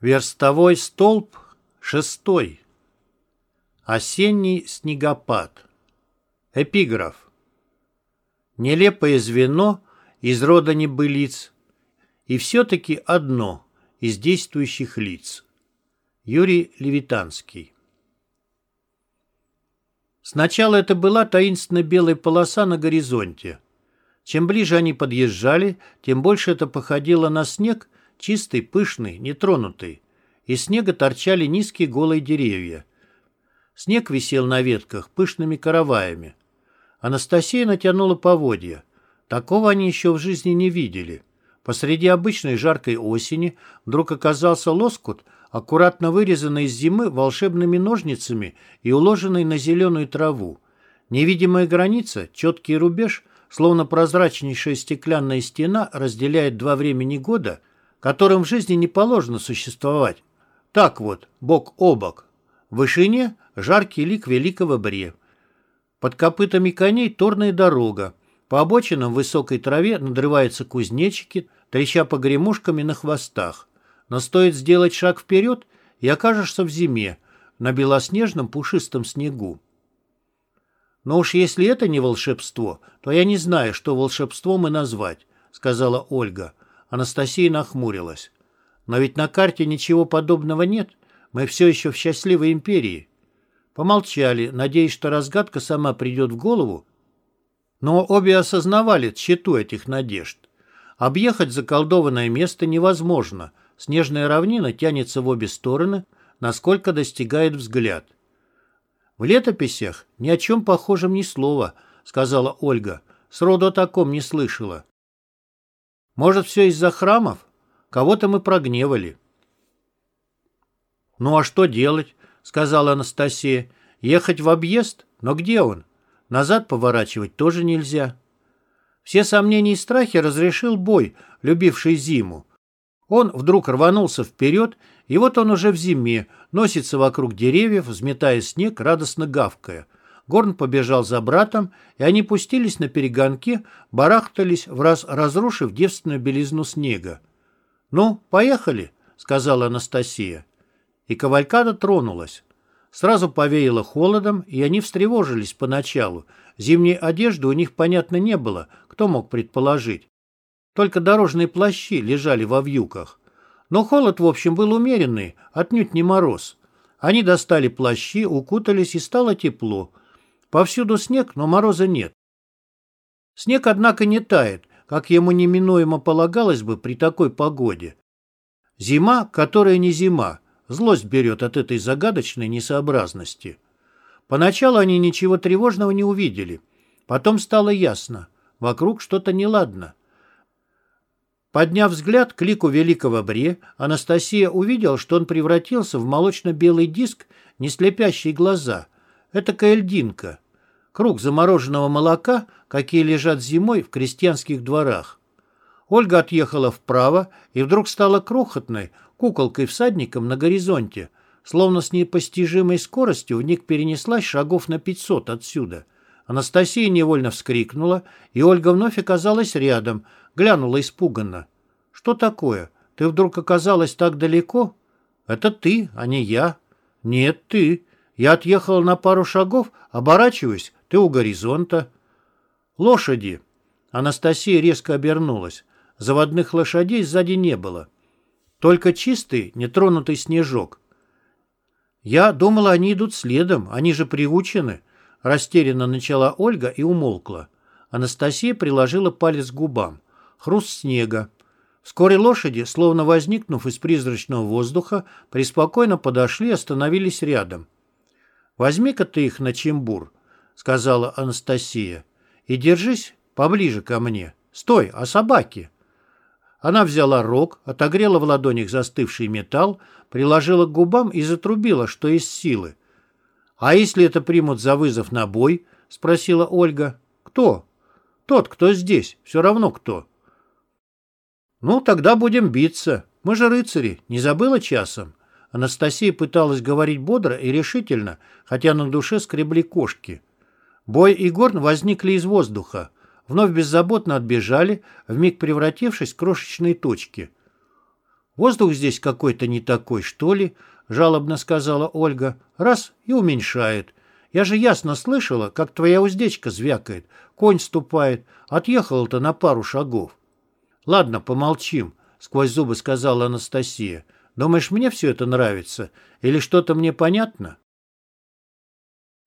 Верстовой столб шестой. Осенний снегопад. Эпиграф. Нелепое звено из рода небылиц, и все-таки одно из действующих лиц. Юрий Левитанский. Сначала это была таинственно белая полоса на горизонте. Чем ближе они подъезжали, тем больше это походило на снег, чистый, пышный, нетронутый. Из снега торчали низкие голые деревья. Снег висел на ветках пышными караваями. Анастасия натянула поводья. Такого они еще в жизни не видели. Посреди обычной жаркой осени вдруг оказался лоскут, аккуратно вырезанный из зимы волшебными ножницами и уложенный на зеленую траву. Невидимая граница, четкий рубеж, словно прозрачнейшая стеклянная стена, разделяет два времени года, которым в жизни не положено существовать. Так вот, бок о бок. В вышине жаркий лик великого бре. Под копытами коней торная дорога. По обочинам высокой траве надрываются кузнечики, треща погремушками на хвостах. Но стоит сделать шаг вперед, и окажешься в зиме, на белоснежном пушистом снегу. «Но уж если это не волшебство, то я не знаю, что волшебством и назвать», — сказала Ольга. Анастасия нахмурилась. «Но ведь на карте ничего подобного нет. Мы все еще в счастливой империи». Помолчали, надеясь, что разгадка сама придет в голову. Но обе осознавали тщету этих надежд. Объехать заколдованное место невозможно. Снежная равнина тянется в обе стороны, насколько достигает взгляд. «В летописях ни о чем похожем ни слова», — сказала Ольга. «Сроду о таком не слышала». Может, все из-за храмов? Кого-то мы прогневали. «Ну а что делать?» — сказала Анастасия. «Ехать в объезд? Но где он? Назад поворачивать тоже нельзя». Все сомнения и страхи разрешил бой, любивший зиму. Он вдруг рванулся вперед, и вот он уже в зиме, носится вокруг деревьев, взметая снег, радостно гавкая — Горн побежал за братом, и они пустились на перегонки, барахтались, в раз разрушив девственную белизну снега. «Ну, поехали», — сказала Анастасия. И кавалькада тронулась. Сразу повеяло холодом, и они встревожились поначалу. Зимней одежды у них, понятно, не было, кто мог предположить. Только дорожные плащи лежали во вьюках. Но холод, в общем, был умеренный, отнюдь не мороз. Они достали плащи, укутались, и стало тепло. Повсюду снег, но мороза нет. Снег, однако, не тает, как ему неминуемо полагалось бы при такой погоде. Зима, которая не зима, злость берет от этой загадочной несообразности. Поначалу они ничего тревожного не увидели. Потом стало ясно. Вокруг что-то неладно. Подняв взгляд к лику великого Бре, Анастасия увидела, что он превратился в молочно-белый диск, не слепящий глаза — это каэльдинка. Круг замороженного молока, какие лежат зимой в крестьянских дворах. Ольга отъехала вправо и вдруг стала крохотной, куколкой-всадником на горизонте, словно с непостижимой скоростью в них перенеслась шагов на пятьсот отсюда. Анастасия невольно вскрикнула, и Ольга вновь оказалась рядом, глянула испуганно. «Что такое? Ты вдруг оказалась так далеко?» «Это ты, а не я». «Нет, ты. Я отъехал на пару шагов, оборачиваюсь, ты у горизонта. Лошади. Анастасия резко обернулась. Заводных лошадей сзади не было. Только чистый, нетронутый снежок. Я думала, они идут следом, они же приучены. Растерянно начала Ольга и умолкла. Анастасия приложила палец к губам. Хруст снега. Вскоре лошади, словно возникнув из призрачного воздуха, преспокойно подошли и остановились рядом. «Возьми-ка ты их на чембур», — сказала Анастасия, — «и держись поближе ко мне. Стой, а собаки?» Она взяла рог, отогрела в ладонях застывший металл, приложила к губам и затрубила, что есть силы. «А если это примут за вызов на бой?» — спросила Ольга. «Кто?» «Тот, кто здесь. Все равно кто». «Ну, тогда будем биться. Мы же рыцари. Не забыла часом?» Анастасия пыталась говорить бодро и решительно, хотя на душе скребли кошки. Бой и Горн возникли из воздуха. Вновь беззаботно отбежали, вмиг превратившись в крошечные точки. «Воздух здесь какой-то не такой, что ли?» — жалобно сказала Ольга. «Раз — и уменьшает. Я же ясно слышала, как твоя уздечка звякает, конь ступает. Отъехала-то на пару шагов». «Ладно, помолчим», — сквозь зубы сказала Анастасия. «Думаешь, мне все это нравится? Или что-то мне понятно?»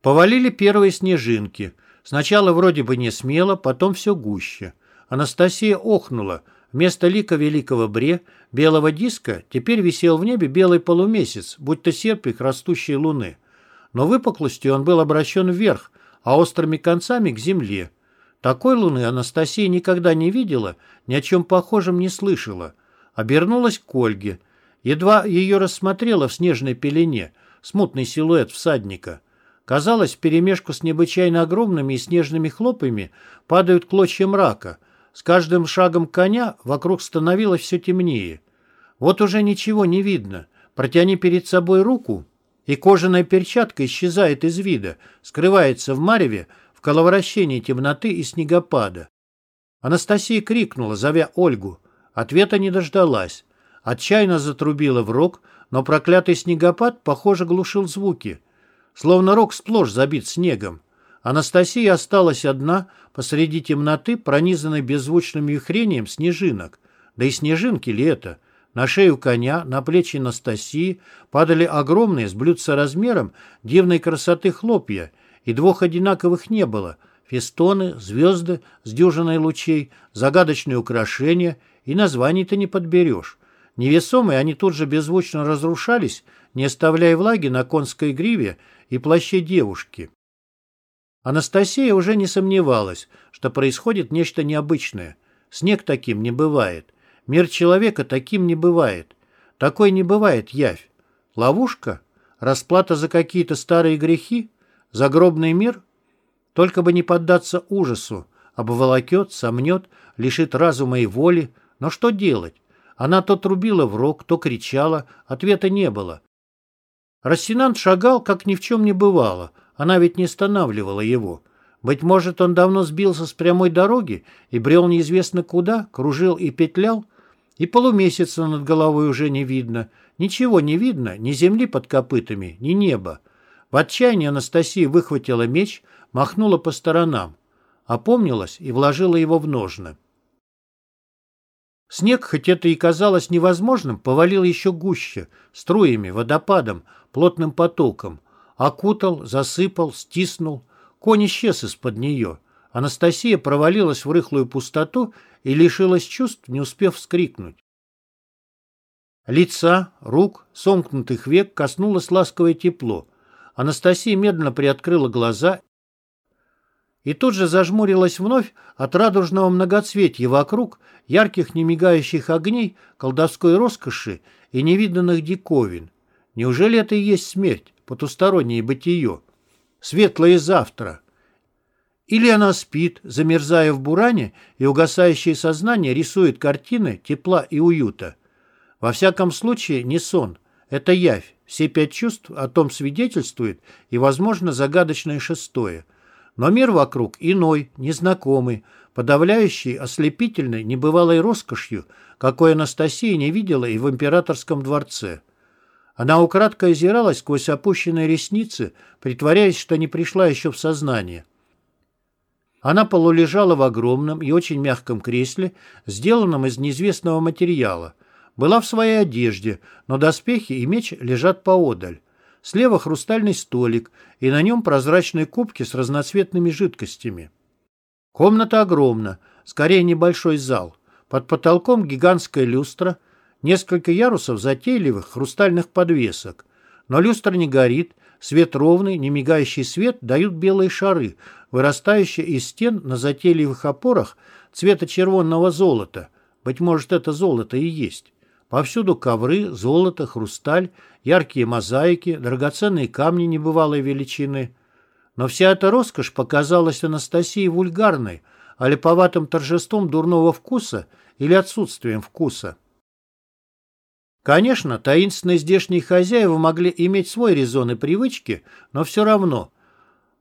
Повалили первые снежинки. Сначала вроде бы не смело, потом все гуще. Анастасия охнула. Вместо лика великого бре, белого диска, теперь висел в небе белый полумесяц, будто серпик растущей луны. Но выпуклостью он был обращен вверх, а острыми концами к земле. Такой луны Анастасия никогда не видела, ни о чем похожем не слышала. Обернулась к Ольге. Едва ее рассмотрела в снежной пелене, смутный силуэт всадника. Казалось, вперемешку с необычайно огромными и снежными хлопьями падают клочья мрака — с каждым шагом коня вокруг становилось все темнее. Вот уже ничего не видно. Протяни перед собой руку, и кожаная перчатка исчезает из вида, скрывается в мареве, в коловращении темноты и снегопада. Анастасия крикнула, зовя Ольгу. Ответа не дождалась. Отчаянно затрубила в рог, но проклятый снегопад, похоже, глушил звуки. Словно рог сплошь забит снегом. Анастасия осталась одна посреди темноты, пронизанной беззвучным вихрением снежинок. Да и снежинки ли это? На шею коня, на плечи Анастасии падали огромные, с блюдца размером, дивной красоты хлопья, и двух одинаковых не было. Фестоны, звезды с дюжиной лучей, загадочные украшения, и названий-то не подберешь. Невесомые они тут же беззвучно разрушались, не оставляя влаги на конской гриве и плаще девушки. Анастасия уже не сомневалась, что происходит нечто необычное. Снег таким не бывает. Мир человека таким не бывает. Такой не бывает явь. Ловушка? Расплата за какие-то старые грехи? Загробный мир? Только бы не поддаться ужасу. Обволокет, сомнет, лишит разума и воли. Но что делать? Она то трубила в рог, то кричала. Ответа не было. Рассенант шагал, как ни в чем не бывало, она ведь не останавливала его. Быть может, он давно сбился с прямой дороги и брел неизвестно куда, кружил и петлял, и полумесяца над головой уже не видно. Ничего не видно, ни земли под копытами, ни неба. В отчаянии Анастасия выхватила меч, махнула по сторонам, опомнилась и вложила его в ножны. Снег, хоть это и казалось невозможным, повалил еще гуще, струями, водопадом, плотным потоком – Окутал, засыпал, стиснул. Конь исчез из-под нее. Анастасия провалилась в рыхлую пустоту и лишилась чувств, не успев вскрикнуть. Лица, рук, сомкнутых век коснулось ласковое тепло. Анастасия медленно приоткрыла глаза и тут же зажмурилась вновь от радужного многоцветья вокруг, ярких немигающих огней, колдовской роскоши и невиданных диковин. Неужели это и есть смерть? потустороннее бытие, светлое завтра. Или она спит, замерзая в буране, и угасающее сознание рисует картины тепла и уюта. Во всяком случае, не сон. Это явь. Все пять чувств о том свидетельствуют, и, возможно, загадочное шестое. Но мир вокруг иной, незнакомый, подавляющий, ослепительной, небывалой роскошью, какой Анастасия не видела и в императорском дворце. Она украдкой озиралась сквозь опущенные ресницы, притворяясь, что не пришла еще в сознание. Она полулежала в огромном и очень мягком кресле, сделанном из неизвестного материала. Была в своей одежде, но доспехи и меч лежат поодаль. Слева хрустальный столик, и на нем прозрачные кубки с разноцветными жидкостями. Комната огромна, скорее небольшой зал. Под потолком гигантская люстра — Несколько ярусов затейливых хрустальных подвесок. Но люстра не горит, свет ровный, не мигающий свет дают белые шары, вырастающие из стен на затейливых опорах цвета червонного золота. Быть может, это золото и есть. Повсюду ковры, золото, хрусталь, яркие мозаики, драгоценные камни небывалой величины. Но вся эта роскошь показалась Анастасии вульгарной, а липоватым торжеством дурного вкуса или отсутствием вкуса. Конечно, таинственные здешние хозяева могли иметь свой резон и привычки, но все равно.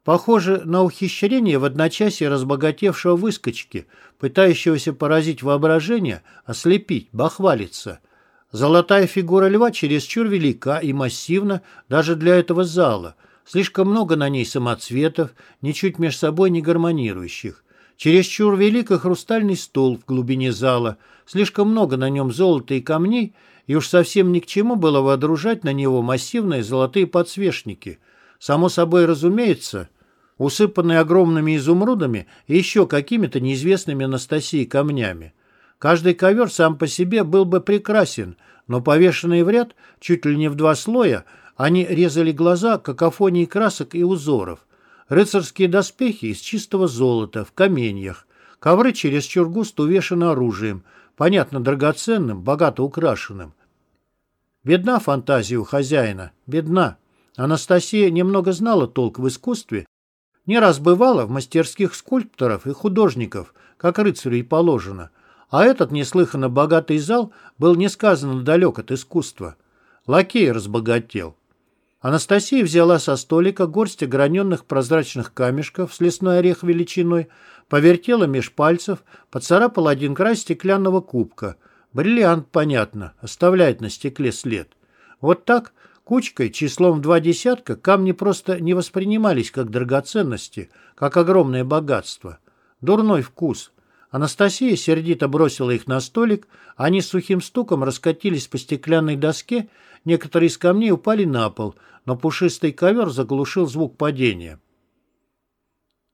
Похоже на ухищрение в одночасье разбогатевшего выскочки, пытающегося поразить воображение, ослепить, бахвалиться. Золотая фигура льва чересчур велика и массивна даже для этого зала. Слишком много на ней самоцветов, ничуть между собой не гармонирующих. Чересчур велик и хрустальный стол в глубине зала, слишком много на нем золота и камней, и уж совсем ни к чему было водружать на него массивные золотые подсвечники. Само собой разумеется, усыпанные огромными изумрудами и еще какими-то неизвестными Анастасии камнями. Каждый ковер сам по себе был бы прекрасен, но повешенные в ряд, чуть ли не в два слоя, они резали глаза какофонией красок и узоров. Рыцарские доспехи из чистого золота, в каменьях. Ковры чересчур густо увешаны оружием, понятно, драгоценным, богато украшенным. Бедна фантазия у хозяина, бедна. Анастасия немного знала толк в искусстве, не раз бывала в мастерских скульпторов и художников, как рыцарю и положено – а этот неслыханно богатый зал был несказанно далек от искусства. Лакей разбогател. Анастасия взяла со столика горсть ограненных прозрачных камешков с лесной орех величиной, повертела меж пальцев, поцарапала один край стеклянного кубка. Бриллиант, понятно, оставляет на стекле след. Вот так, кучкой, числом в два десятка, камни просто не воспринимались как драгоценности, как огромное богатство. Дурной вкус. Анастасия сердито бросила их на столик, они сухим стуком раскатились по стеклянной доске, некоторые из камней упали на пол, но пушистый ковер заглушил звук падения.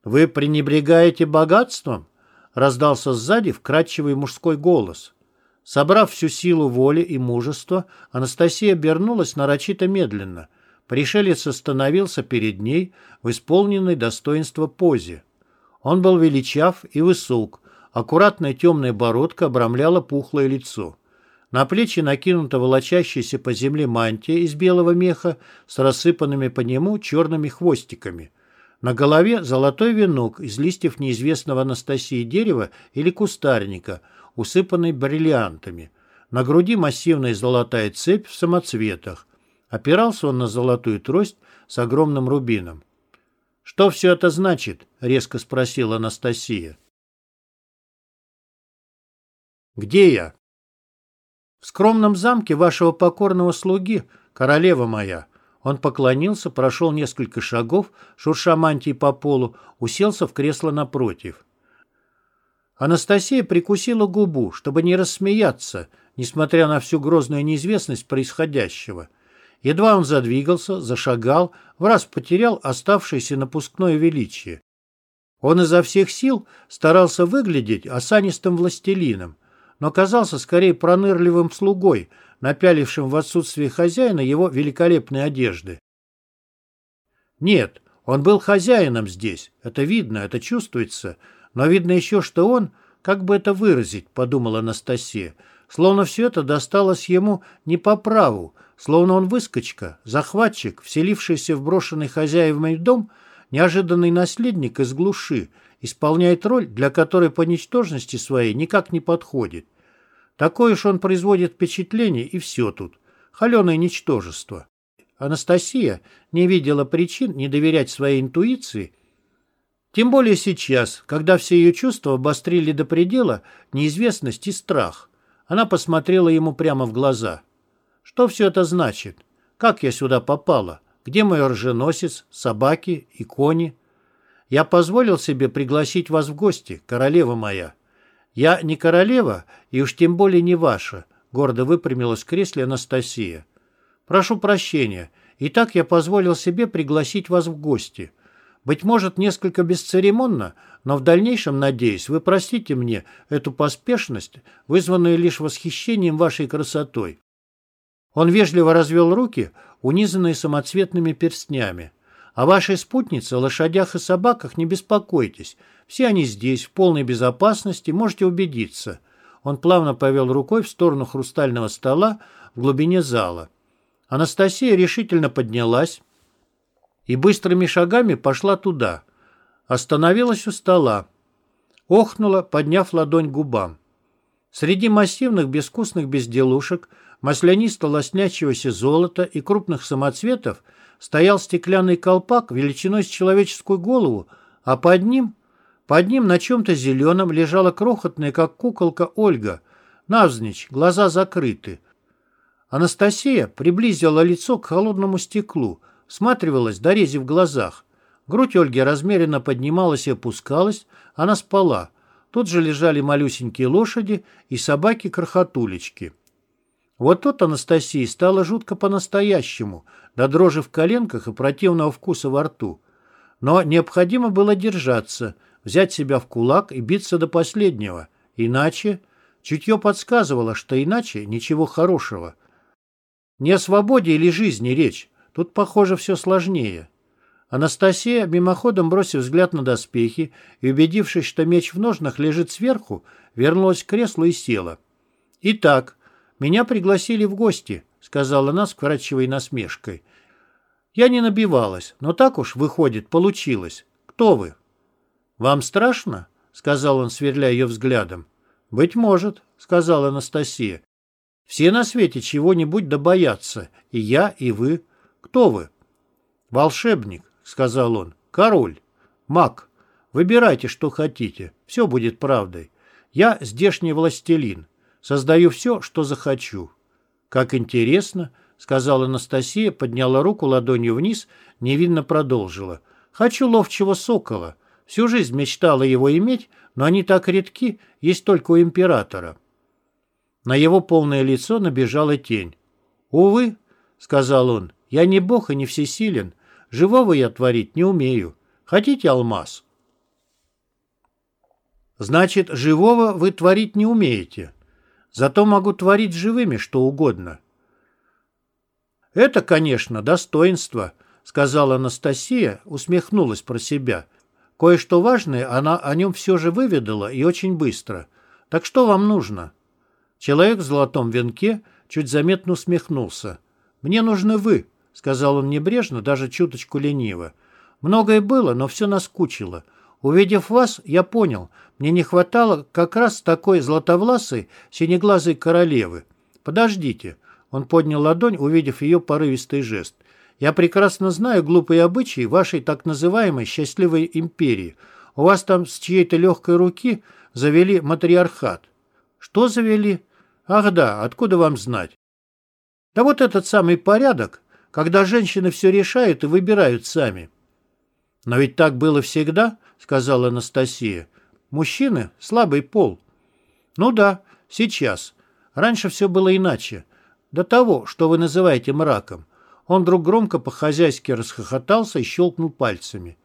«Вы пренебрегаете богатством?» — раздался сзади вкрадчивый мужской голос. Собрав всю силу воли и мужества, Анастасия обернулась нарочито медленно. Пришелец остановился перед ней в исполненной достоинства позе. Он был величав и высок, Аккуратная темная бородка обрамляла пухлое лицо. На плечи накинута волочащаяся по земле мантия из белого меха с рассыпанными по нему черными хвостиками. На голове золотой венок из листьев неизвестного Анастасии дерева или кустарника, усыпанный бриллиантами. На груди массивная золотая цепь в самоцветах. Опирался он на золотую трость с огромным рубином. «Что все это значит?» — резко спросила Анастасия. Где я? В скромном замке вашего покорного слуги, королева моя. Он поклонился, прошел несколько шагов, шурша мантии по полу, уселся в кресло напротив. Анастасия прикусила губу, чтобы не рассмеяться, несмотря на всю грозную неизвестность происходящего. Едва он задвигался, зашагал, в раз потерял оставшееся напускное величие. Он изо всех сил старался выглядеть осанистым властелином, но казался скорее пронырливым слугой, напялившим в отсутствие хозяина его великолепной одежды. Нет, он был хозяином здесь, это видно, это чувствуется, но видно еще, что он, как бы это выразить, подумала Анастасия, словно все это досталось ему не по праву, словно он выскочка, захватчик, вселившийся в брошенный хозяевами дом, неожиданный наследник из глуши, исполняет роль, для которой по ничтожности своей никак не подходит. Такое уж он производит впечатление, и все тут. Холеное ничтожество. Анастасия не видела причин не доверять своей интуиции, тем более сейчас, когда все ее чувства обострили до предела неизвестность и страх. Она посмотрела ему прямо в глаза. Что все это значит? Как я сюда попала? Где мой оруженосец, собаки и кони? Я позволил себе пригласить вас в гости, королева моя. Я не королева и уж тем более не ваша, гордо выпрямилась в кресле Анастасия. Прошу прощения, и так я позволил себе пригласить вас в гости. Быть может, несколько бесцеремонно, но в дальнейшем, надеюсь, вы простите мне эту поспешность, вызванную лишь восхищением вашей красотой. Он вежливо развел руки, унизанные самоцветными перстнями. О вашей спутнице, лошадях и собаках не беспокойтесь. Все они здесь, в полной безопасности, можете убедиться. Он плавно повел рукой в сторону хрустального стола в глубине зала. Анастасия решительно поднялась и быстрыми шагами пошла туда. Остановилась у стола. Охнула, подняв ладонь к губам. Среди массивных безвкусных безделушек, маслянисто-лоснячегося золота и крупных самоцветов – стоял стеклянный колпак величиной с человеческую голову, а под ним, под ним на чем-то зеленом лежала крохотная, как куколка, Ольга. Навзничь, глаза закрыты. Анастасия приблизила лицо к холодному стеклу, всматривалась, дорези в глазах. Грудь Ольги размеренно поднималась и опускалась, она спала. Тут же лежали малюсенькие лошади и собаки-крохотулечки. Вот тут Анастасии стало жутко по-настоящему, до дрожи в коленках и противного вкуса во рту. Но необходимо было держаться, взять себя в кулак и биться до последнего. Иначе... Чутье подсказывало, что иначе ничего хорошего. Не о свободе или жизни речь. Тут, похоже, все сложнее. Анастасия, мимоходом бросив взгляд на доспехи и убедившись, что меч в ножнах лежит сверху, вернулась к креслу и села. «Итак, меня пригласили в гости», — сказала она с вкрадчивой насмешкой. «Я не набивалась, но так уж, выходит, получилось. Кто вы?» «Вам страшно?» — сказал он, сверля ее взглядом. «Быть может», — сказала Анастасия. «Все на свете чего-нибудь да боятся. И я, и вы. Кто вы?» «Волшебник», — сказал он. «Король. Маг. Выбирайте, что хотите. Все будет правдой. Я здешний властелин. Создаю все, что захочу». «Как интересно», — сказала Анастасия, подняла руку ладонью вниз, невинно продолжила. «Хочу ловчего сокола. Всю жизнь мечтала его иметь, но они так редки, есть только у императора. На его полное лицо набежала тень. «Увы», — сказал он, — «я не бог и не всесилен. Живого я творить не умею. Хотите алмаз?» «Значит, живого вы творить не умеете. Зато могу творить живыми что угодно». «Это, конечно, достоинство», — сказала Анастасия, усмехнулась про себя. Кое-что важное она о нем все же выведала и очень быстро. Так что вам нужно? Человек в золотом венке чуть заметно усмехнулся. «Мне нужны вы», — сказал он небрежно, даже чуточку лениво. «Многое было, но все наскучило. Увидев вас, я понял, мне не хватало как раз такой златовласой, синеглазой королевы. Подождите». Он поднял ладонь, увидев ее порывистый жест. Я прекрасно знаю глупые обычаи вашей так называемой счастливой империи. У вас там с чьей-то легкой руки завели матриархат. Что завели? Ах да, откуда вам знать? Да вот этот самый порядок, когда женщины все решают и выбирают сами. Но ведь так было всегда, сказала Анастасия. Мужчины – слабый пол. Ну да, сейчас. Раньше все было иначе. До того, что вы называете мраком. Он вдруг громко по-хозяйски расхохотался и щелкнул пальцами.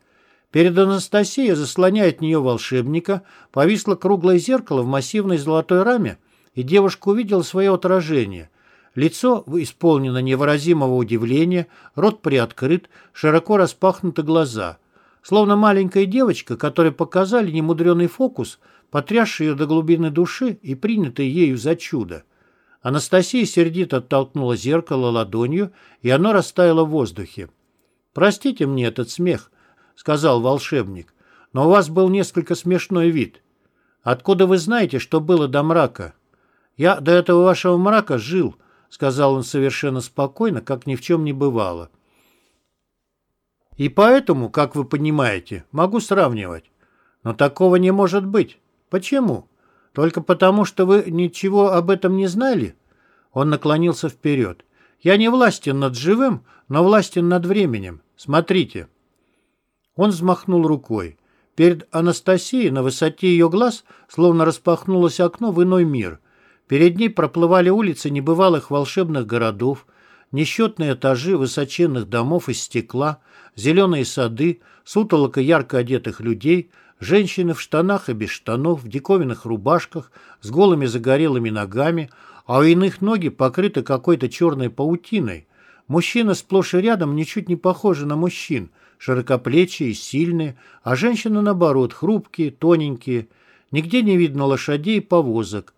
Перед Анастасией, заслоняя от нее волшебника, повисло круглое зеркало в массивной золотой раме, и девушка увидела свое отражение. Лицо исполнено невыразимого удивления, рот приоткрыт, широко распахнуты глаза. Словно маленькая девочка, которой показали немудренный фокус, потрясший ее до глубины души и принятый ею за чудо. Анастасия сердито оттолкнула зеркало ладонью, и оно растаяло в воздухе. «Простите мне этот смех», — сказал волшебник, «но у вас был несколько смешной вид. Откуда вы знаете, что было до мрака?» «Я до этого вашего мрака жил», — сказал он совершенно спокойно, как ни в чем не бывало. «И поэтому, как вы понимаете, могу сравнивать. Но такого не может быть. Почему?» Только потому, что вы ничего об этом не знали?» Он наклонился вперед. «Я не властен над живым, но властен над временем. Смотрите». Он взмахнул рукой. Перед Анастасией на высоте ее глаз словно распахнулось окно в иной мир. Перед ней проплывали улицы небывалых волшебных городов, несчетные этажи высоченных домов из стекла, зеленые сады, сутолока ярко одетых людей, Женщины в штанах и без штанов, в диковинных рубашках, с голыми загорелыми ногами, а у иных ноги покрыты какой-то черной паутиной. Мужчины сплошь и рядом ничуть не похожи на мужчин, широкоплечие сильные, а женщины, наоборот, хрупкие, тоненькие. Нигде не видно лошадей и повозок.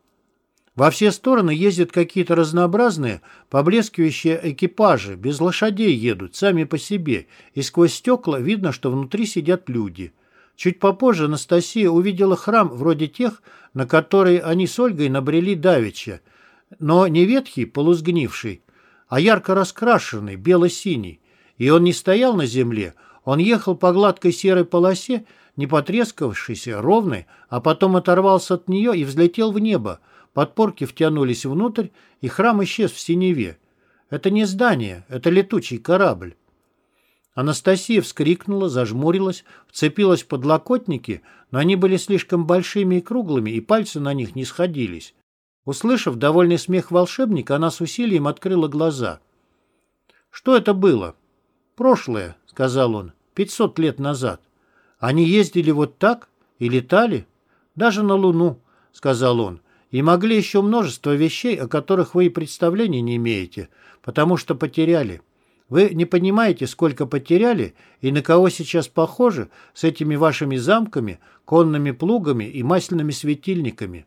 Во все стороны ездят какие-то разнообразные, поблескивающие экипажи, без лошадей едут, сами по себе, и сквозь стекла видно, что внутри сидят люди – Чуть попозже Анастасия увидела храм вроде тех, на которые они с Ольгой набрели давеча, но не ветхий, полусгнивший, а ярко раскрашенный, бело-синий. И он не стоял на земле, он ехал по гладкой серой полосе, не потрескавшейся, ровной, а потом оторвался от нее и взлетел в небо. Подпорки втянулись внутрь, и храм исчез в синеве. Это не здание, это летучий корабль. Анастасия вскрикнула, зажмурилась, вцепилась в подлокотники, но они были слишком большими и круглыми, и пальцы на них не сходились. Услышав довольный смех волшебника, она с усилием открыла глаза. «Что это было?» «Прошлое», — сказал он, — «пятьсот лет назад. Они ездили вот так и летали? Даже на Луну», — сказал он, — «и могли еще множество вещей, о которых вы и представления не имеете, потому что потеряли». Вы не понимаете, сколько потеряли и на кого сейчас похожи с этими вашими замками, конными плугами и масляными светильниками.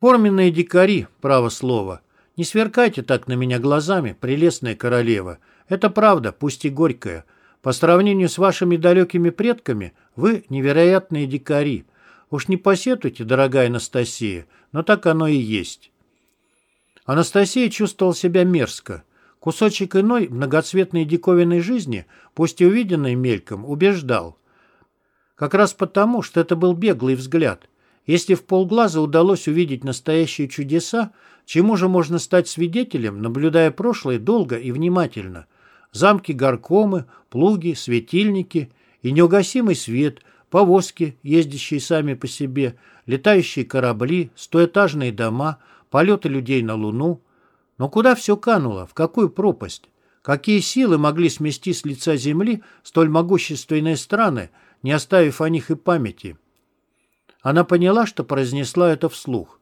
Форменные дикари, право слово. Не сверкайте так на меня глазами, прелестная королева. Это правда, пусть и горькая. По сравнению с вашими далекими предками, вы невероятные дикари. Уж не посетуйте, дорогая Анастасия, но так оно и есть. Анастасия чувствовала себя мерзко. Кусочек иной многоцветной диковинной жизни, пусть и увиденной мельком, убеждал. Как раз потому, что это был беглый взгляд. Если в полглаза удалось увидеть настоящие чудеса, чему же можно стать свидетелем, наблюдая прошлое долго и внимательно? Замки-горкомы, плуги, светильники и неугасимый свет, повозки, ездящие сами по себе, летающие корабли, стоэтажные дома, полеты людей на Луну – но куда все кануло? В какую пропасть? Какие силы могли смести с лица земли столь могущественные страны, не оставив о них и памяти? Она поняла, что произнесла это вслух.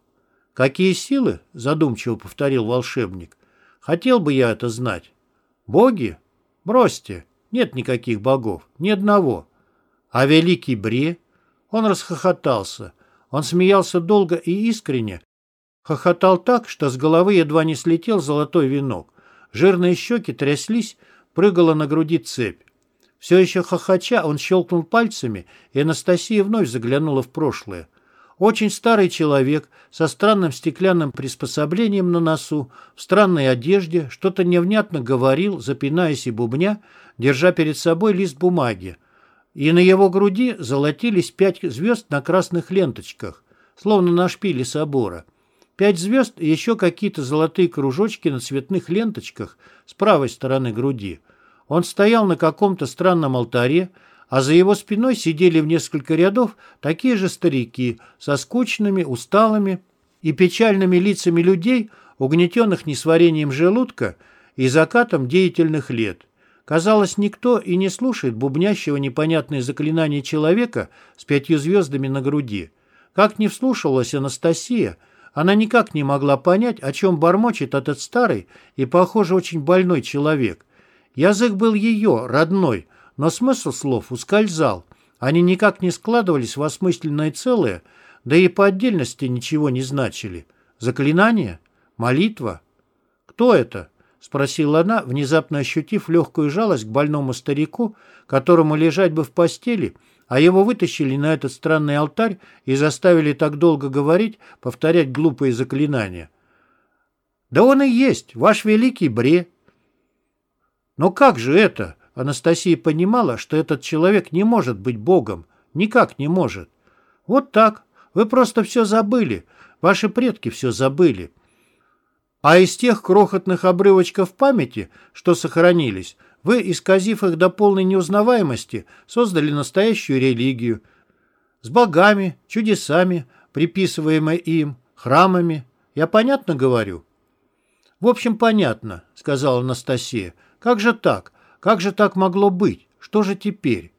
«Какие силы?» – задумчиво повторил волшебник. «Хотел бы я это знать. Боги? Бросьте. Нет никаких богов. Ни одного. А великий Бре?» Он расхохотался. Он смеялся долго и искренне, Хохотал так, что с головы едва не слетел золотой венок. Жирные щеки тряслись, прыгала на груди цепь. Все еще хохоча, он щелкнул пальцами, и Анастасия вновь заглянула в прошлое. Очень старый человек, со странным стеклянным приспособлением на носу, в странной одежде, что-то невнятно говорил, запинаясь и бубня, держа перед собой лист бумаги. И на его груди золотились пять звезд на красных ленточках, словно на шпиле собора. Пять звезд и еще какие-то золотые кружочки на цветных ленточках с правой стороны груди. Он стоял на каком-то странном алтаре, а за его спиной сидели в несколько рядов такие же старики со скучными, усталыми и печальными лицами людей, угнетенных несварением желудка и закатом деятельных лет. Казалось, никто и не слушает бубнящего непонятное заклинание человека с пятью звездами на груди. Как не вслушивалась Анастасия – она никак не могла понять, о чем бормочет этот старый и, похоже, очень больной человек. Язык был ее, родной, но смысл слов ускользал. Они никак не складывались в осмысленное целое, да и по отдельности ничего не значили. Заклинание? Молитва? Кто это? — спросила она, внезапно ощутив легкую жалость к больному старику, которому лежать бы в постели — а его вытащили на этот странный алтарь и заставили так долго говорить, повторять глупые заклинания. «Да он и есть, ваш великий Бре». «Но как же это?» Анастасия понимала, что этот человек не может быть Богом. Никак не может. «Вот так. Вы просто все забыли. Ваши предки все забыли. А из тех крохотных обрывочков памяти, что сохранились, вы, исказив их до полной неузнаваемости, создали настоящую религию. С богами, чудесами, приписываемой им, храмами. Я понятно говорю? В общем, понятно, сказала Анастасия. Как же так? Как же так могло быть? Что же теперь?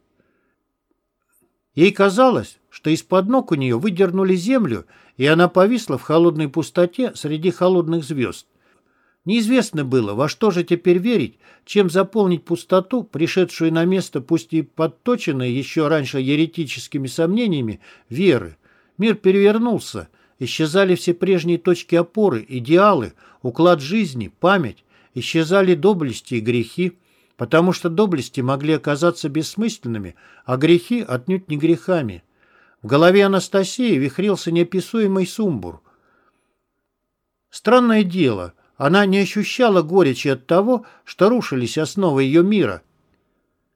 Ей казалось, что из-под ног у нее выдернули землю, и она повисла в холодной пустоте среди холодных звезд. Неизвестно было, во что же теперь верить, чем заполнить пустоту, пришедшую на место, пусть и подточенной еще раньше еретическими сомнениями, веры. Мир перевернулся, исчезали все прежние точки опоры, идеалы, уклад жизни, память, исчезали доблести и грехи, потому что доблести могли оказаться бессмысленными, а грехи отнюдь не грехами. В голове Анастасии вихрился неописуемый сумбур. Странное дело, она не ощущала горечи от того, что рушились основы ее мира.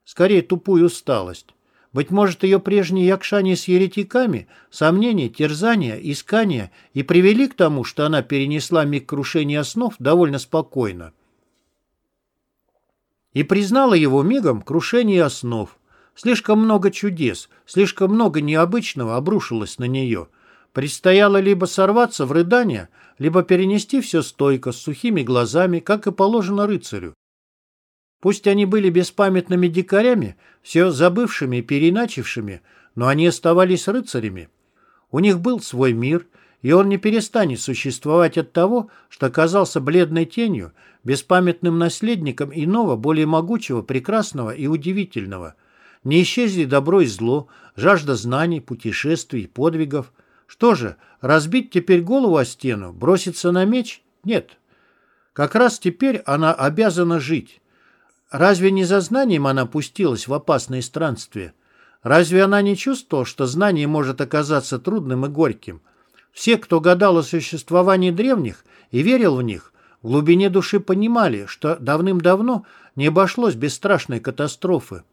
Скорее, тупую усталость. Быть может, ее прежние якшания с еретиками, сомнения, терзания, искания и привели к тому, что она перенесла миг крушения основ довольно спокойно. И признала его мигом крушение основ. Слишком много чудес, слишком много необычного обрушилось на нее. Предстояло либо сорваться в рыдание, либо перенести все стойко, с сухими глазами, как и положено рыцарю. Пусть они были беспамятными дикарями, все забывшими и переначившими, но они оставались рыцарями. У них был свой мир, и он не перестанет существовать от того, что оказался бледной тенью, беспамятным наследником иного, более могучего, прекрасного и удивительного. Не исчезли добро и зло, жажда знаний, путешествий, подвигов. Что же, разбить теперь голову о стену, броситься на меч? Нет. Как раз теперь она обязана жить. Разве не за знанием она пустилась в опасные странствия? Разве она не чувствовала, что знание может оказаться трудным и горьким? Все, кто гадал о существовании древних и верил в них, в глубине души понимали, что давным-давно не обошлось без страшной катастрофы.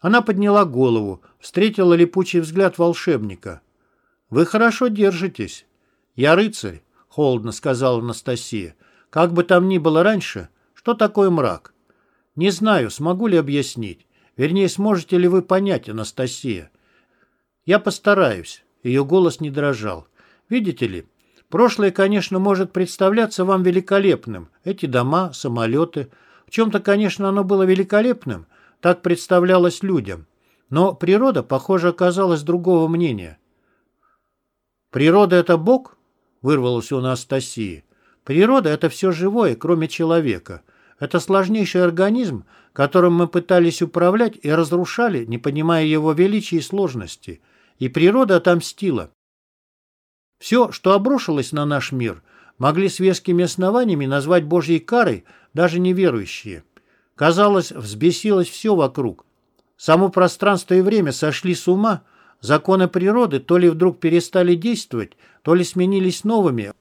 Она подняла голову, встретила липучий взгляд волшебника. «Вы хорошо держитесь». «Я рыцарь», — холодно сказала Анастасия. «Как бы там ни было раньше, что такое мрак?» «Не знаю, смогу ли объяснить. Вернее, сможете ли вы понять, Анастасия?» «Я постараюсь». Ее голос не дрожал. «Видите ли, прошлое, конечно, может представляться вам великолепным. Эти дома, самолеты. В чем-то, конечно, оно было великолепным. Так представлялось людям. Но природа, похоже, оказалась другого мнения. «Природа — это Бог?» — вырвалось у Анастасии. «Природа — это все живое, кроме человека. Это сложнейший организм, которым мы пытались управлять и разрушали, не понимая его величия и сложности. И природа отомстила. Все, что обрушилось на наш мир, могли с вескими основаниями назвать Божьей карой даже неверующие. Казалось, взбесилось все вокруг. Само пространство и время сошли с ума, законы природы то ли вдруг перестали действовать, то ли сменились новыми,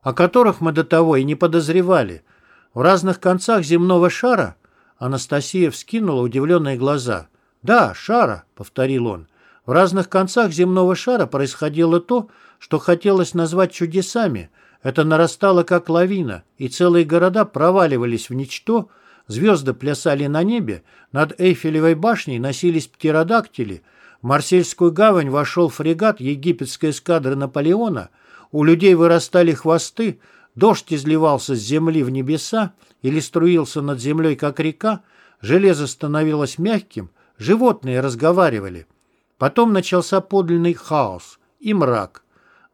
о которых мы до того и не подозревали – в разных концах земного шара Анастасия вскинула удивленные глаза. «Да, шара», — повторил он. «В разных концах земного шара происходило то, что хотелось назвать чудесами. Это нарастало как лавина, и целые города проваливались в ничто, звезды плясали на небе, над Эйфелевой башней носились птеродактили, в Марсельскую гавань вошел фрегат египетской эскадры Наполеона, у людей вырастали хвосты, Дождь изливался с земли в небеса или струился над землей, как река, железо становилось мягким, животные разговаривали. Потом начался подлинный хаос и мрак.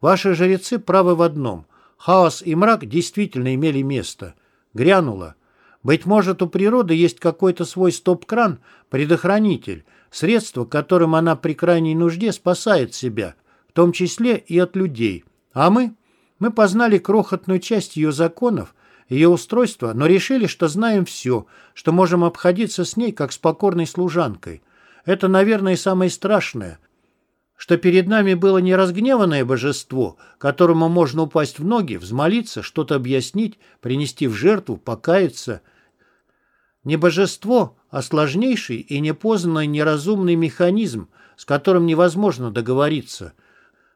Ваши жрецы правы в одном. Хаос и мрак действительно имели место. Грянуло. Быть может, у природы есть какой-то свой стоп-кран, предохранитель, средство, которым она при крайней нужде спасает себя, в том числе и от людей. А мы... Мы познали крохотную часть ее законов, ее устройства, но решили, что знаем все, что можем обходиться с ней, как с покорной служанкой. Это, наверное, самое страшное, что перед нами было не разгневанное божество, которому можно упасть в ноги, взмолиться, что-то объяснить, принести в жертву, покаяться. Не божество, а сложнейший и непознанный неразумный механизм, с которым невозможно договориться.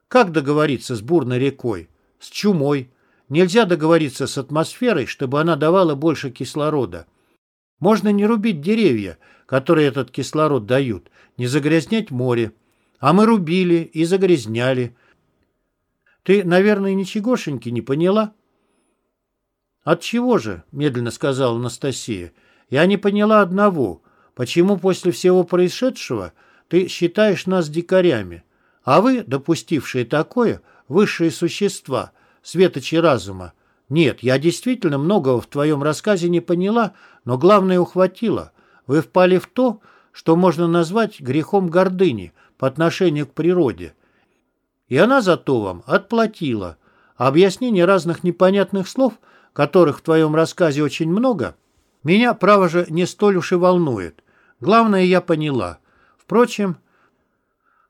Как договориться с бурной рекой? с чумой. Нельзя договориться с атмосферой, чтобы она давала больше кислорода. Можно не рубить деревья, которые этот кислород дают, не загрязнять море. А мы рубили и загрязняли. Ты, наверное, ничегошеньки не поняла? От чего же, медленно сказала Анастасия, я не поняла одного. Почему после всего происшедшего ты считаешь нас дикарями? А вы, допустившие такое, высшие существа, светочи разума. Нет, я действительно многого в твоем рассказе не поняла, но главное ухватила. Вы впали в то, что можно назвать грехом гордыни по отношению к природе. И она зато вам отплатила. А объяснение разных непонятных слов, которых в твоем рассказе очень много, меня, право же, не столь уж и волнует. Главное, я поняла. Впрочем,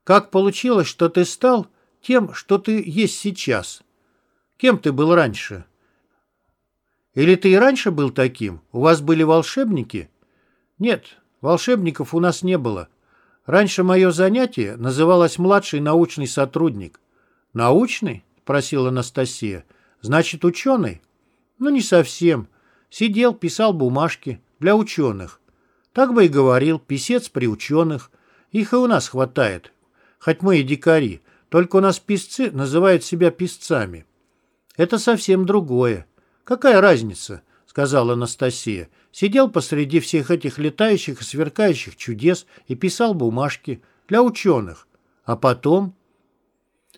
как получилось, что ты стал тем, что ты есть сейчас. Кем ты был раньше? Или ты и раньше был таким? У вас были волшебники? Нет, волшебников у нас не было. Раньше мое занятие называлось «младший научный сотрудник». «Научный?» – спросила Анастасия. «Значит, ученый?» «Ну, не совсем. Сидел, писал бумажки. для ученых. Так бы и говорил, писец при ученых. Их и у нас хватает, хоть мы и дикари, только у нас писцы называют себя писцами. Это совсем другое. Какая разница, сказала Анастасия. Сидел посреди всех этих летающих и сверкающих чудес и писал бумажки для ученых. А потом...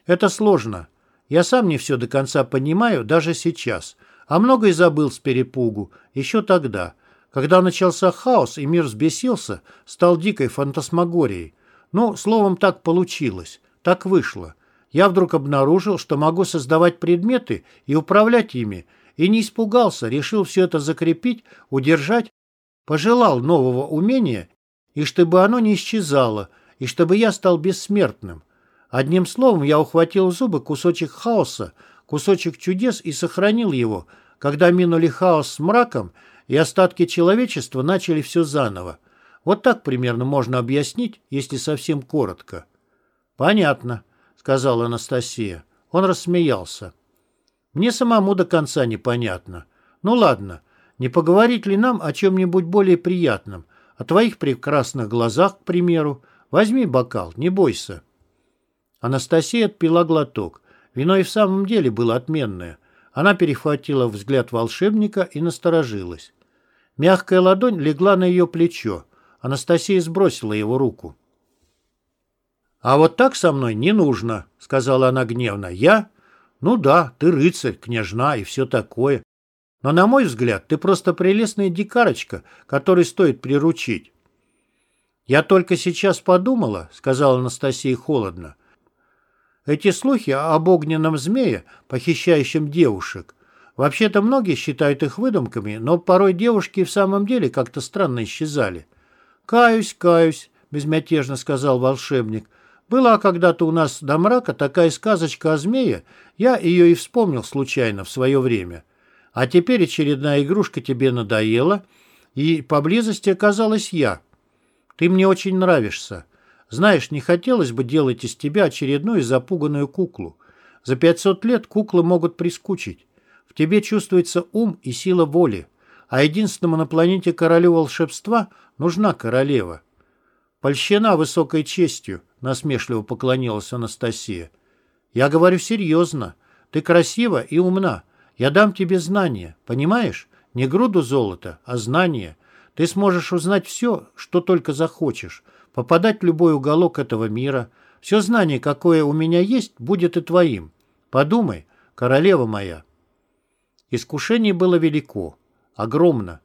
Это сложно. Я сам не все до конца понимаю, даже сейчас. А многое забыл с перепугу, еще тогда. Когда начался хаос и мир взбесился, стал дикой фантасмагорией. Ну, словом, так получилось. Так вышло. Я вдруг обнаружил, что могу создавать предметы и управлять ими, и не испугался, решил все это закрепить, удержать, пожелал нового умения, и чтобы оно не исчезало, и чтобы я стал бессмертным. Одним словом, я ухватил зубы кусочек хаоса, кусочек чудес и сохранил его, когда минули хаос с мраком, и остатки человечества начали все заново. Вот так примерно можно объяснить, если совсем коротко. «Понятно», — сказала Анастасия. Он рассмеялся. «Мне самому до конца непонятно. Ну ладно, не поговорить ли нам о чем-нибудь более приятном? О твоих прекрасных глазах, к примеру. Возьми бокал, не бойся». Анастасия отпила глоток. Вино и в самом деле было отменное. Она перехватила взгляд волшебника и насторожилась. Мягкая ладонь легла на ее плечо. Анастасия сбросила его руку. «А вот так со мной не нужно», — сказала она гневно. «Я? Ну да, ты рыцарь, княжна и все такое. Но, на мой взгляд, ты просто прелестная дикарочка, которой стоит приручить». «Я только сейчас подумала», — сказала Анастасия холодно. «Эти слухи об огненном змее, похищающем девушек, вообще-то многие считают их выдумками, но порой девушки в самом деле как-то странно исчезали». «Каюсь, каюсь», — безмятежно сказал волшебник. «Была когда-то у нас до мрака такая сказочка о змее, я ее и вспомнил случайно в свое время. А теперь очередная игрушка тебе надоела, и поблизости оказалась я. Ты мне очень нравишься. Знаешь, не хотелось бы делать из тебя очередную запуганную куклу. За пятьсот лет куклы могут прискучить. В тебе чувствуется ум и сила воли, а единственному на планете королю волшебства нужна королева. Польщена высокой честью, насмешливо поклонилась Анастасия. Я говорю серьезно. Ты красива и умна. Я дам тебе знания, понимаешь? Не груду золота, а знания. Ты сможешь узнать все, что только захочешь, попадать в любой уголок этого мира. Все знание, какое у меня есть, будет и твоим. Подумай, королева моя. Искушение было велико, огромно.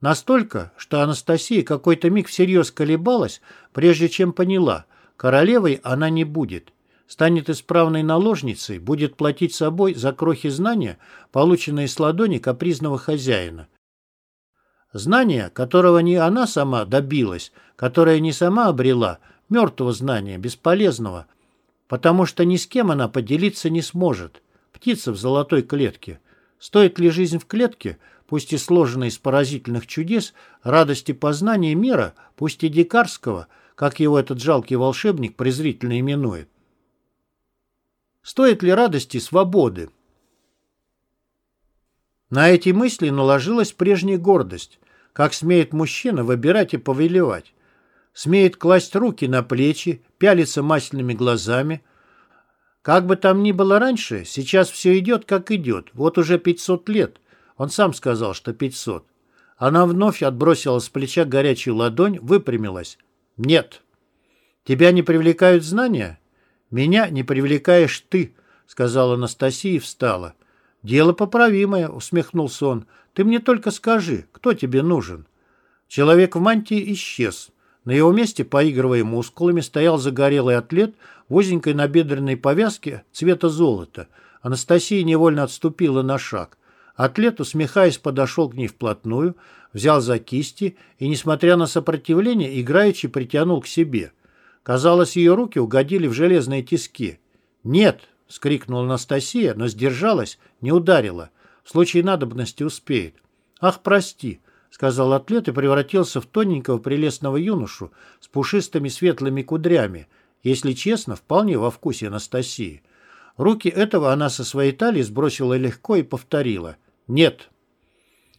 Настолько, что Анастасия какой-то миг всерьез колебалась, прежде чем поняла, королевой она не будет. Станет исправной наложницей, будет платить собой за крохи знания, полученные с ладони капризного хозяина. Знание, которого не она сама добилась, которое не сама обрела, мертвого знания, бесполезного, потому что ни с кем она поделиться не сможет. Птица в золотой клетке. Стоит ли жизнь в клетке, пусть и сложенной из поразительных чудес, радости познания мира, пусть и дикарского, как его этот жалкий волшебник презрительно именует? Стоит ли радости свободы? На эти мысли наложилась прежняя гордость. Как смеет мужчина выбирать и повелевать? Смеет класть руки на плечи, пялиться масляными глазами. Как бы там ни было раньше, сейчас все идет, как идет. Вот уже 500 лет. Он сам сказал, что 500. Она вновь отбросила с плеча горячую ладонь, выпрямилась. «Нет». «Тебя не привлекают знания?» «Меня не привлекаешь ты», — сказала Анастасия и встала. «Дело поправимое», — усмехнулся он. «Ты мне только скажи, кто тебе нужен?» Человек в мантии исчез. На его месте, поигрывая мускулами, стоял загорелый атлет в узенькой набедренной повязке цвета золота. Анастасия невольно отступила на шаг. Атлет, усмехаясь, подошел к ней вплотную, взял за кисти и, несмотря на сопротивление, играючи притянул к себе. Казалось, ее руки угодили в железные тиски. «Нет!» — скрикнула Анастасия, но сдержалась, не ударила. В случае надобности успеет. «Ах, прости!» — сказал атлет и превратился в тоненького прелестного юношу с пушистыми светлыми кудрями, если честно, вполне во вкусе Анастасии. Руки этого она со своей талии сбросила легко и повторила. «Нет».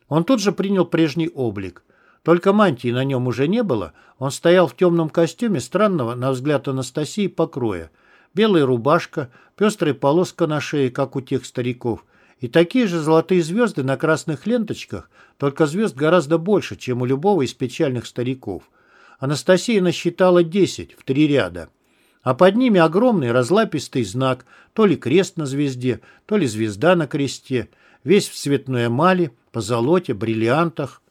Он тут же принял прежний облик. Только мантии на нем уже не было, он стоял в темном костюме странного, на взгляд Анастасии, покроя. Белая рубашка, пестрая полоска на шее, как у тех стариков, и такие же золотые звезды на красных ленточках, только звезд гораздо больше, чем у любого из печальных стариков. Анастасия насчитала десять в три ряда. А под ними огромный разлапистый знак, то ли крест на звезде, то ли звезда на кресте, весь в цветной эмали, позолоте, бриллиантах.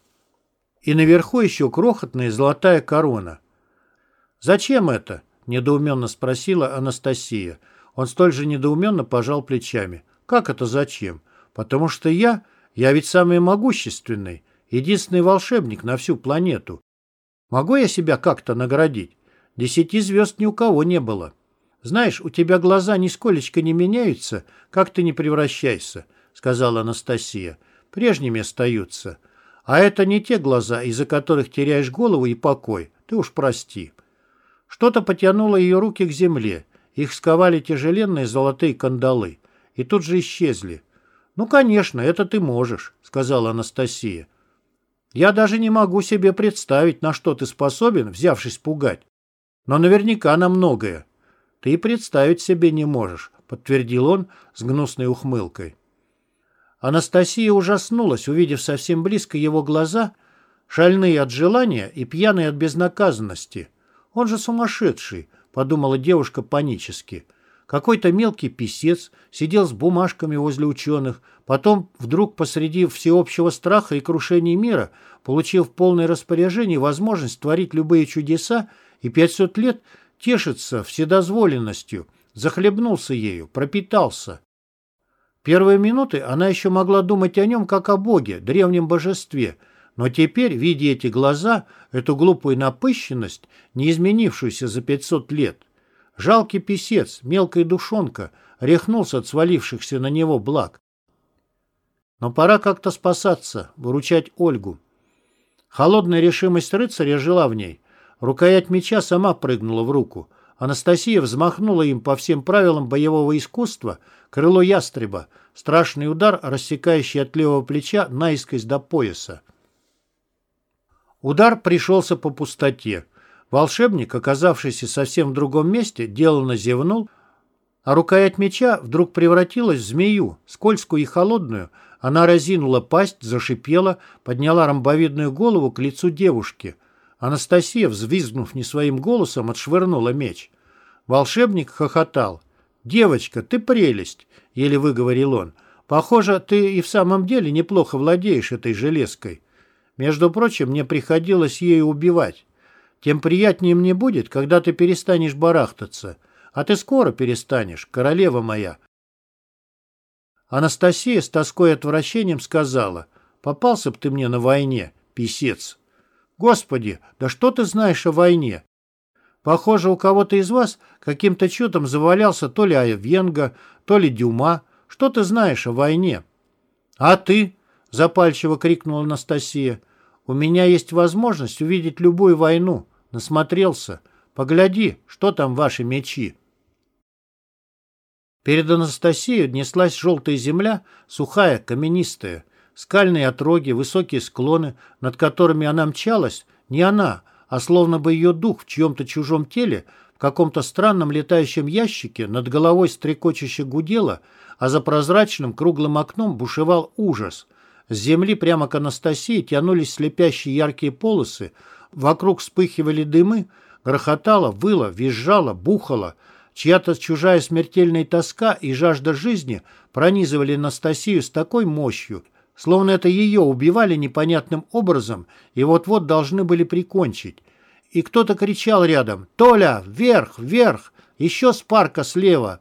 И наверху еще крохотная золотая корона. «Зачем это?» – недоуменно спросила Анастасия. Он столь же недоуменно пожал плечами. «Как это зачем? Потому что я, я ведь самый могущественный, единственный волшебник на всю планету. Могу я себя как-то наградить? Десяти звезд ни у кого не было. Знаешь, у тебя глаза нисколечко не меняются, как ты не превращайся», — сказала Анастасия. «Прежними остаются». А это не те глаза, из-за которых теряешь голову и покой. Ты уж прости. Что-то потянуло ее руки к земле. Их сковали тяжеленные золотые кандалы. И тут же исчезли. «Ну, конечно, это ты можешь», — сказала Анастасия. «Я даже не могу себе представить, на что ты способен, взявшись пугать. Но наверняка на многое. Ты и представить себе не можешь», — подтвердил он с гнусной ухмылкой. Анастасия ужаснулась, увидев совсем близко его глаза, шальные от желания и пьяные от безнаказанности. «Он же сумасшедший», — подумала девушка панически. Какой-то мелкий писец сидел с бумажками возле ученых, потом вдруг посреди всеобщего страха и крушения мира, получил в полное распоряжение возможность творить любые чудеса и пятьсот лет тешится вседозволенностью, захлебнулся ею, пропитался. Первые минуты она еще могла думать о нем как о боге, древнем божестве, но теперь, видя эти глаза, эту глупую напыщенность, не изменившуюся за пятьсот лет, жалкий писец, мелкая душонка, рехнулся от свалившихся на него благ. Но пора как-то спасаться, выручать Ольгу. Холодная решимость рыцаря жила в ней. Рукоять меча сама прыгнула в руку. Анастасия взмахнула им по всем правилам боевого искусства — Крыло ястреба. Страшный удар, рассекающий от левого плеча наискось до пояса. Удар пришелся по пустоте. Волшебник, оказавшийся совсем в другом месте, деланно зевнул, а рукоять меча вдруг превратилась в змею, скользкую и холодную. Она разинула пасть, зашипела, подняла ромбовидную голову к лицу девушки. Анастасия, взвизгнув не своим голосом, отшвырнула меч. Волшебник хохотал. «Девочка, ты прелесть!» — еле выговорил он. «Похоже, ты и в самом деле неплохо владеешь этой железкой. Между прочим, мне приходилось ею убивать. Тем приятнее мне будет, когда ты перестанешь барахтаться. А ты скоро перестанешь, королева моя». Анастасия с тоской отвращением сказала, «Попался б ты мне на войне, писец». «Господи, да что ты знаешь о войне? Похоже, у кого-то из вас каким-то чудом завалялся то ли Айвенга, то ли Дюма. Что ты знаешь о войне?» «А ты?» — запальчиво крикнула Анастасия. «У меня есть возможность увидеть любую войну. Насмотрелся. Погляди, что там ваши мечи». Перед Анастасией неслась желтая земля, сухая, каменистая. Скальные отроги, высокие склоны, над которыми она мчалась, не она, а словно бы ее дух в чьем-то чужом теле, в каком-то странном летающем ящике над головой стрекочуще гудело, а за прозрачным круглым окном бушевал ужас. С земли прямо к Анастасии тянулись слепящие яркие полосы, вокруг вспыхивали дымы, грохотало, выло, визжало, бухало. Чья-то чужая смертельная тоска и жажда жизни пронизывали Анастасию с такой мощью, Словно это ее убивали непонятным образом и вот-вот должны были прикончить. И кто-то кричал рядом «Толя, вверх, вверх! Еще спарка слева!»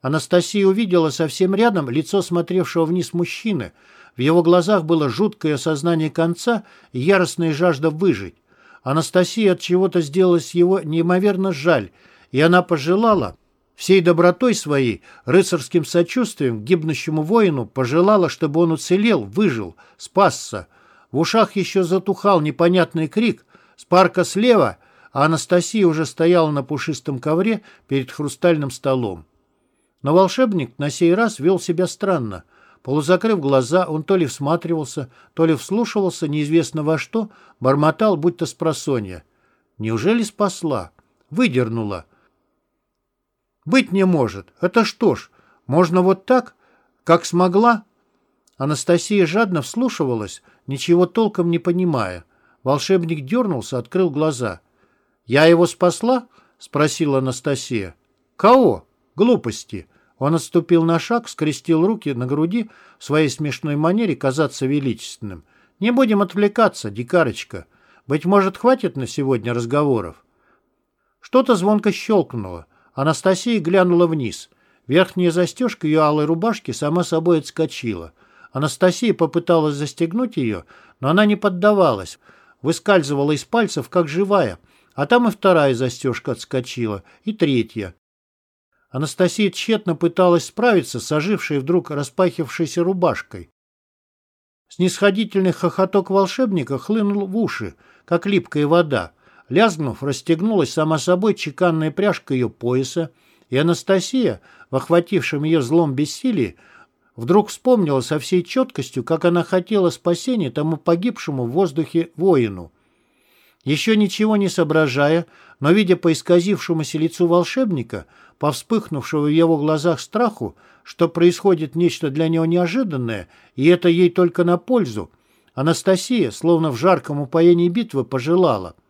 Анастасия увидела совсем рядом лицо смотревшего вниз мужчины. В его глазах было жуткое осознание конца и яростная жажда выжить. Анастасия от чего-то сделалась его неимоверно жаль, и она пожелала, всей добротой своей, рыцарским сочувствием гибнущему воину пожелала, чтобы он уцелел, выжил, спасся. В ушах еще затухал непонятный крик «Спарка слева!», а Анастасия уже стояла на пушистом ковре перед хрустальным столом. Но волшебник на сей раз вел себя странно. Полузакрыв глаза, он то ли всматривался, то ли вслушивался неизвестно во что, бормотал, будто с просонья. Неужели спасла? Выдернула. Быть не может. Это что ж, можно вот так, как смогла? Анастасия жадно вслушивалась, ничего толком не понимая. Волшебник дернулся, открыл глаза. «Я его спасла?» — спросила Анастасия. «Кого? Глупости». Он отступил на шаг, скрестил руки на груди в своей смешной манере казаться величественным. «Не будем отвлекаться, дикарочка. Быть может, хватит на сегодня разговоров?» Что-то звонко щелкнуло. Анастасия глянула вниз. Верхняя застежка ее алой рубашки сама собой отскочила. Анастасия попыталась застегнуть ее, но она не поддавалась. Выскальзывала из пальцев, как живая. А там и вторая застежка отскочила, и третья. Анастасия тщетно пыталась справиться с ожившей вдруг распахившейся рубашкой. Снисходительный хохоток волшебника хлынул в уши, как липкая вода. Лязгнув, расстегнулась сама собой чеканная пряжка ее пояса, и Анастасия, в охватившем ее злом бессилии, вдруг вспомнила со всей четкостью, как она хотела спасения тому погибшему в воздухе воину. Еще ничего не соображая, но видя по исказившемуся лицу волшебника, по вспыхнувшему в его глазах страху, что происходит нечто для него неожиданное, и это ей только на пользу, Анастасия, словно в жарком упоении битвы, пожелала —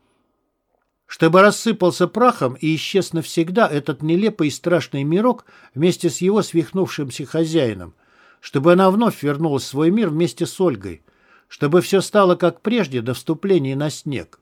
чтобы рассыпался прахом и исчез навсегда этот нелепый и страшный мирок вместе с его свихнувшимся хозяином, чтобы она вновь вернулась в свой мир вместе с Ольгой, чтобы все стало как прежде до вступления на снег.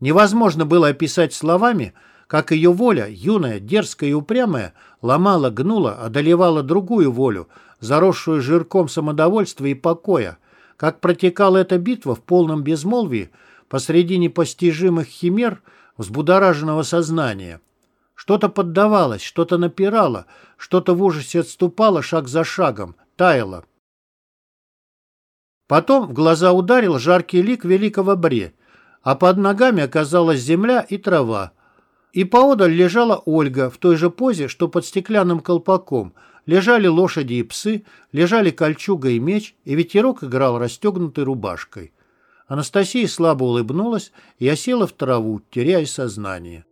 Невозможно было описать словами, как ее воля, юная, дерзкая и упрямая, ломала, гнула, одолевала другую волю, заросшую жирком самодовольства и покоя, как протекала эта битва в полном безмолвии, посреди непостижимых химер взбудораженного сознания. Что-то поддавалось, что-то напирало, что-то в ужасе отступало шаг за шагом, таяло. Потом в глаза ударил жаркий лик великого бре, а под ногами оказалась земля и трава. И поодаль лежала Ольга в той же позе, что под стеклянным колпаком. Лежали лошади и псы, лежали кольчуга и меч, и ветерок играл расстегнутой рубашкой. Анастасия слабо улыбнулась и осела в траву, теряя сознание.